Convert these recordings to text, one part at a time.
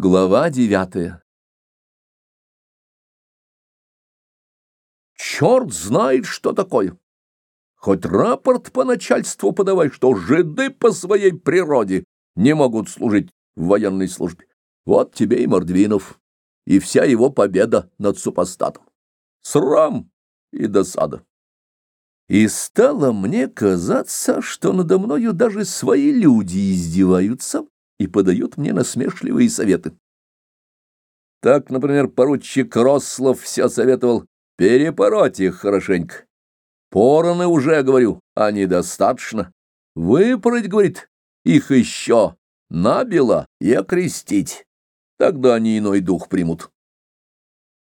Глава девятая Черт знает, что такое. Хоть рапорт по начальству подавай, что жиды по своей природе не могут служить в военной службе. Вот тебе и Мордвинов, и вся его победа над супостатом. Срам и досада. И стало мне казаться, что надо мною даже свои люди издеваются, и подают мне насмешливые советы. Так, например, поручик Рослов все советовал перепороть их хорошенько. Пороны уже, говорю, а недостаточно. Выпороть, говорит, их еще набело и окрестить. Тогда они иной дух примут.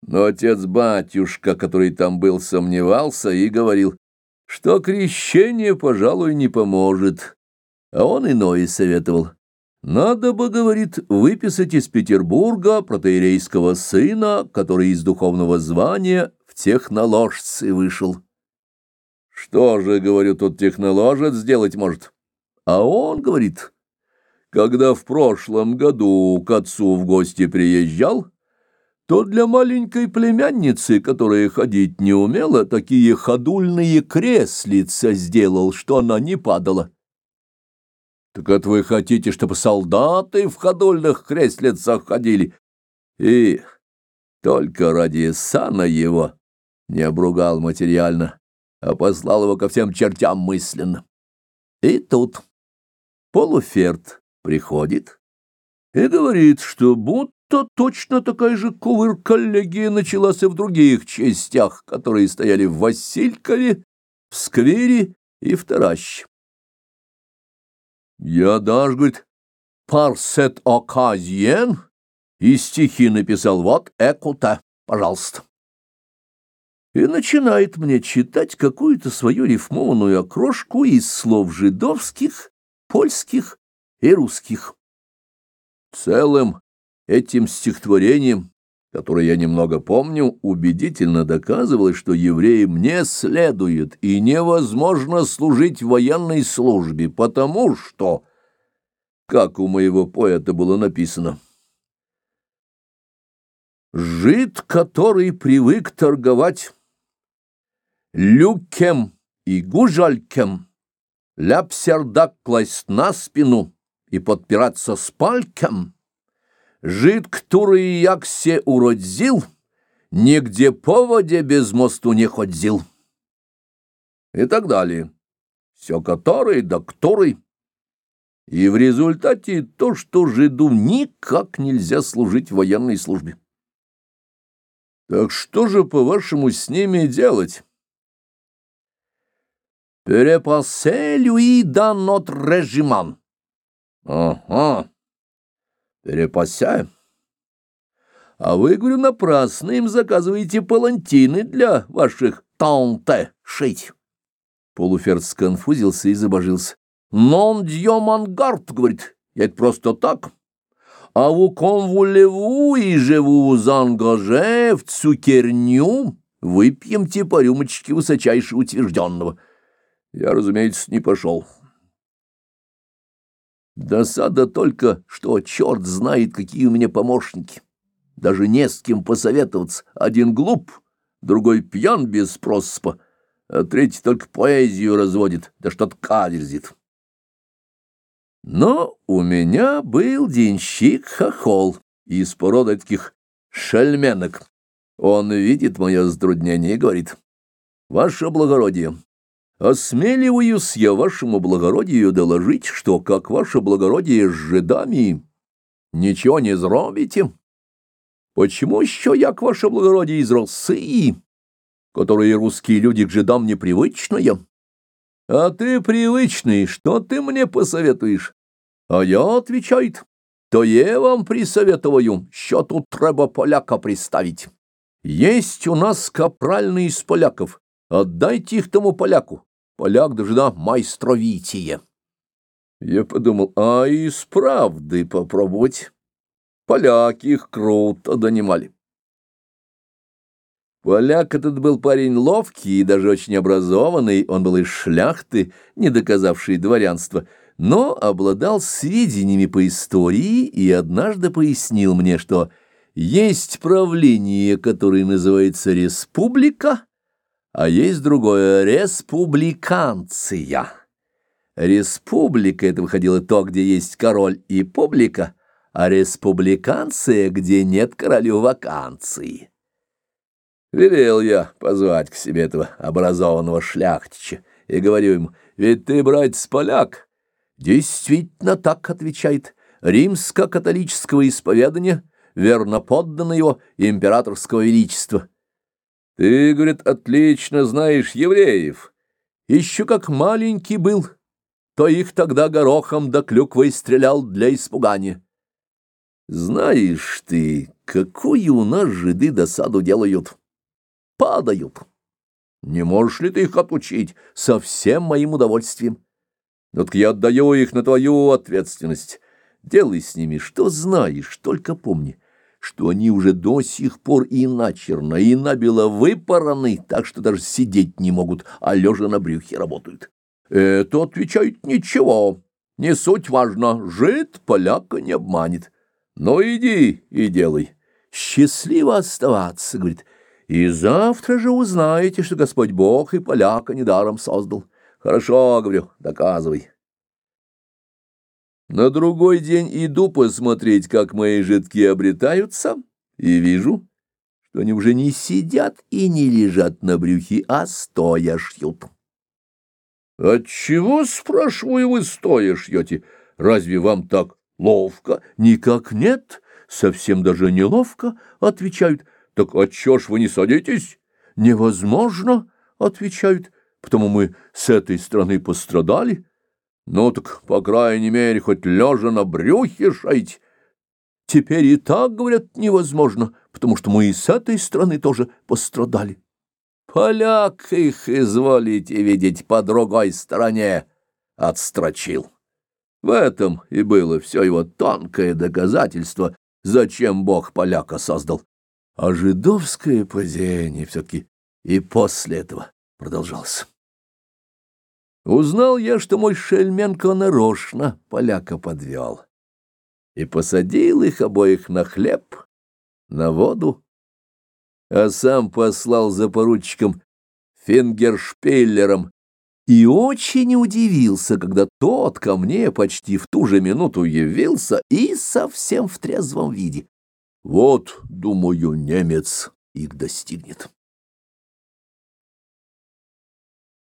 Но отец-батюшка, который там был, сомневался и говорил, что крещение, пожалуй, не поможет. А он иное советовал. Надо бы, говорит, выписать из Петербурга протеерейского сына, который из духовного звания в техноложцы вышел. Что же, говорю, тут техноложец сделать может? А он, говорит, когда в прошлом году к отцу в гости приезжал, то для маленькой племянницы, которая ходить не умела, такие ходульные креслица сделал, что она не падала. Так это вы хотите, чтобы солдаты в ходульных креслицах ходили? И только ради сана его не обругал материально, а послал его ко всем чертям мысленно. И тут полуферт приходит и говорит, что будто точно такая же ковыр-коллегия началась и в других частях, которые стояли в Василькове, в Сквере и в Тараще. Я даже, говорит, парсет оказиен, и стихи написал, вот экута, пожалуйста. И начинает мне читать какую-то свою рифмованную окрошку из слов жидовских, польских и русских. Целым этим стихотворением, которое я немного помню, убедительно доказывалось, что евреям не следует и невозможно служить в военной службе, потому что, как у моего поэта было написано, «Жид, который привык торговать люкем и гужалькем, ляпсердак класть на спину и подпираться с пальком, Жид, который як се уродзил, нигде поводе без мосту не ходзил. И так далее. Все который да который. И в результате то, что жиду никак нельзя служить в военной службе. Так что же, по-вашему, с ними делать? Перепасе lui dans notre régiment. Ага. Перепася. А вы, говорю, напрасно им заказываете палантины для ваших танте шить. Полуферд сконфузился и забожился. «Нон дьё мангард», — говорит, — «это просто так». «А вы конвулеву и живу зангаже в цукерню, выпьемте по рюмочке высочайше утвержденного». Я, разумеется, не пошел. Досада только, что черт знает, какие у меня помощники. Даже не с кем посоветоваться. Один глуп, другой пьян без проспа, а третий только поэзию разводит, да что-то каверзит. Но у меня был денщик-хохол из породы таких шельменок. Он видит мое затруднение и говорит, «Ваше благородие, Осмеливаюсь я вашему благородию доложить, что, как ваше благородие с жидами, ничего не зробите. Почему еще я, к ваше благородие, из России, которые русские люди к жидам непривычные? А ты привычный, что ты мне посоветуешь? А я, отвечает, то я вам присоветую, що тут треба поляка приставить. Есть у нас капральный из поляков, отдайте их тому поляку. Поляк должна майстровитие. Я подумал, а и с правды попробовать. Поляки их круто донимали. Поляк этот был парень ловкий и даже очень образованный, он был из шляхты, не доказавший дворянства, но обладал сведениями по истории и однажды пояснил мне, что есть правление, которое называется республика, а есть другое — республиканция. Республика — это выходило то, где есть король и публика, а республиканция, где нет королю вакансии. Велел я позвать к себе этого образованного шляхтича и говорю ему, «Ведь ты, братец, поляк». «Действительно так», — отвечает, «римско-католического исповедания, верно подданно его императорского величества». «Ты, — говорит, — отлично знаешь евреев. Еще как маленький был, то их тогда горохом да клюквой стрелял для испугания». «Знаешь ты, какую у нас жиды досаду делают?» падают. Не можешь ли ты их отучить со всем моим удовольствием? Но так я отдаю их на твою ответственность. Делай с ними, что знаешь, только помни, что они уже до сих пор и начерно, и набело выпараны, так что даже сидеть не могут, а лежа на брюхе работают. Это отвечают ничего, не суть важно, жид поляка не обманет. Но иди и делай. Счастливо оставаться, говорит, — и завтра же узнаете, что Господь Бог и поляка недаром создал. Хорошо, говорю, доказывай. На другой день иду посмотреть, как мои жидки обретаются, и вижу, что они уже не сидят и не лежат на брюхе, а стоя шьют. «Отчего, спрашиваю, вы стоя шьете? Разве вам так ловко?» «Никак нет, совсем даже неловко», — отвечают, — так отчего ж вы не садитесь? Невозможно, отвечают, потому мы с этой стороны пострадали. Ну так, по крайней мере, хоть лежа на брюхе шить. Теперь и так, говорят, невозможно, потому что мы и с этой стороны тоже пострадали. Поляк их, изволите видеть, по другой стороне отстрочил. В этом и было все его тонкое доказательство, зачем Бог поляка создал. А жидовское падение все-таки и после этого продолжалось. Узнал я, что мой Шельменко нарочно поляка подвел и посадил их обоих на хлеб, на воду, а сам послал за поручиком Фингершпейлером и очень удивился, когда тот ко мне почти в ту же минуту явился и совсем в трезвом виде. Вот, думаю, немец их достигнет.